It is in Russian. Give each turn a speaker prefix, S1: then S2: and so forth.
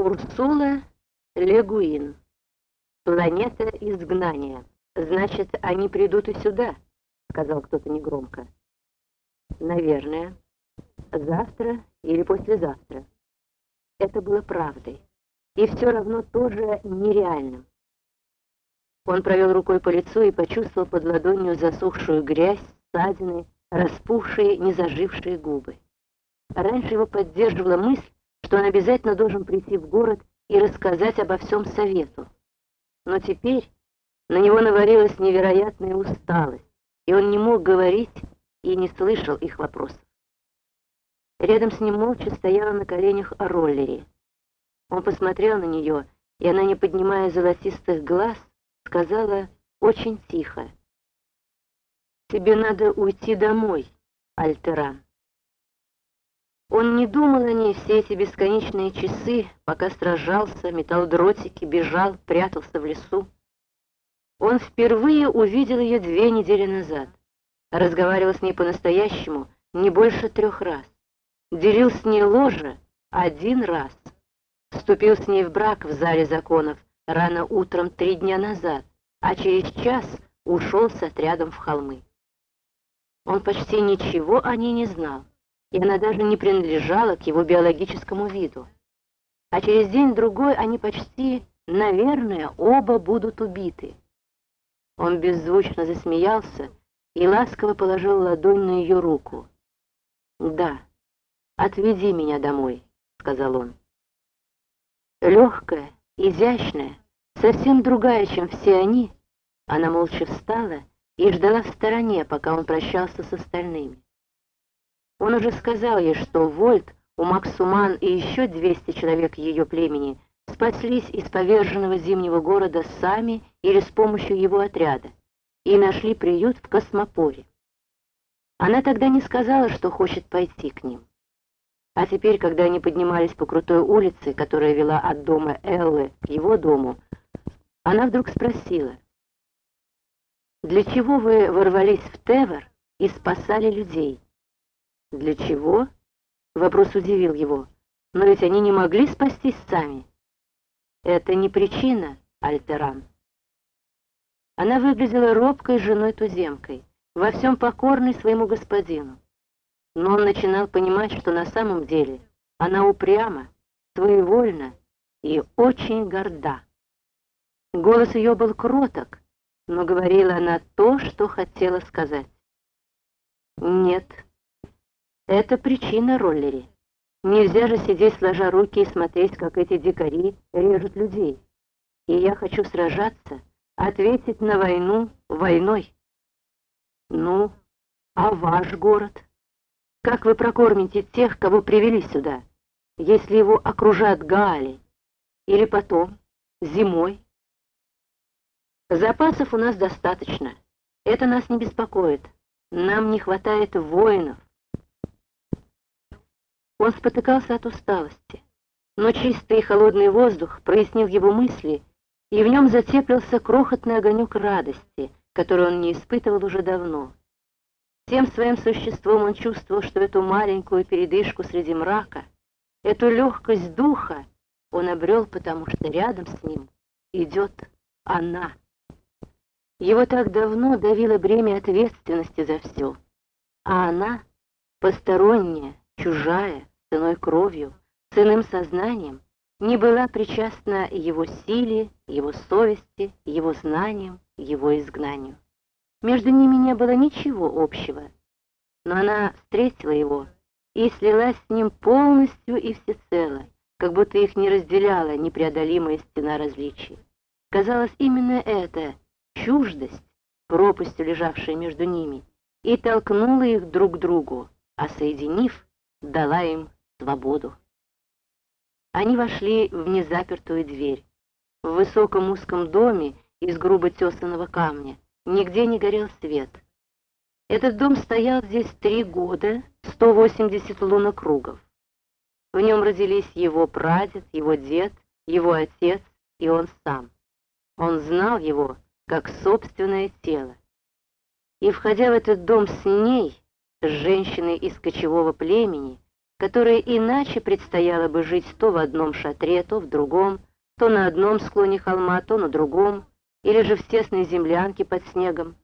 S1: Урсула Легуин. Планета изгнания. Значит, они придут и сюда, сказал кто-то негромко. Наверное. Завтра или послезавтра. Это было правдой. И все равно тоже нереальным. Он провел рукой по лицу и почувствовал под ладонью засохшую грязь, ссадины, распухшие, незажившие губы. Раньше его поддерживала мысль, что он обязательно должен прийти в город и рассказать обо всем совету. Но теперь на него навалилась невероятная усталость, и он не мог говорить и не слышал их вопросов. Рядом с ним молча стояла на коленях Роллери. Он посмотрел на нее, и она, не поднимая золотистых глаз, сказала очень тихо. «Тебе надо уйти домой, Альтеран». Он не думал о ней все эти бесконечные часы, пока сражался, метал дротики, бежал, прятался в лесу. Он впервые увидел ее две недели назад. Разговаривал с ней по-настоящему не больше трех раз. Делил с ней ложе один раз. Вступил с ней в брак в зале законов рано утром три дня назад, а через час ушел с отрядом в холмы. Он почти ничего о ней не знал, и она даже не принадлежала к его биологическому виду. А через день-другой они почти, наверное, оба будут убиты. Он беззвучно засмеялся и ласково положил ладонь на ее руку. «Да, отведи меня домой», — сказал он. Легкая, изящная, совсем другая, чем все они, она молча встала и ждала в стороне, пока он прощался с остальными. Он уже сказал ей, что Вольт, Умаксуман и еще 200 человек ее племени спаслись из поверженного зимнего города сами или с помощью его отряда и нашли приют в Космопоре. Она тогда не сказала, что хочет пойти к ним. А теперь, когда они поднимались по крутой улице, которая вела от дома Эллы к его дому, она вдруг спросила, «Для чего вы ворвались в Тевер и спасали людей?» «Для чего?» — вопрос удивил его. «Но ведь они не могли спастись сами». «Это не причина, Альтеран». Она выглядела робкой женой-туземкой, во всем покорной своему господину. Но он начинал понимать, что на самом деле она упряма, своевольна и очень горда. Голос ее был кроток, но говорила она то, что хотела сказать. «Нет, это причина роллери. Нельзя же сидеть сложа руки и смотреть, как эти дикари режут людей. И я хочу сражаться, ответить на войну войной. Ну, а ваш город?» Как вы прокормите тех, кого привели сюда, если его окружат гаали? Или потом, зимой? Запасов у нас достаточно. Это нас не беспокоит. Нам не хватает воинов. Он спотыкался от усталости, но чистый и холодный воздух прояснил его мысли, и в нем затеплился крохотный огонек радости, который он не испытывал уже давно. Всем своим существом он чувствовал, что эту маленькую передышку среди мрака, эту легкость духа он обрел, потому что рядом с ним идет она. Его так давно давило бремя ответственности за все, а она, посторонняя, чужая, ценой кровью, ценным сознанием, не была причастна его силе, его совести, его знаниям, его изгнанию. Между ними не было ничего общего, но она встретила его и слилась с ним полностью и всецело, как будто их не разделяла непреодолимая стена различий. Казалось, именно это, чуждость, пропастью лежавшая между ними, и толкнула их друг к другу, а соединив, дала им свободу. Они вошли в незапертую дверь. В высоком узком доме из грубо тесанного камня, Нигде не горел свет. Этот дом стоял здесь три года, 180 лунокругов. В нем родились его прадед, его дед, его отец и он сам. Он знал его как собственное тело. И, входя в этот дом с ней, с женщиной из кочевого племени, которой иначе предстояло бы жить то в одном шатре, то в другом, то на одном склоне холма, то на другом, или же в тесной землянке под снегом.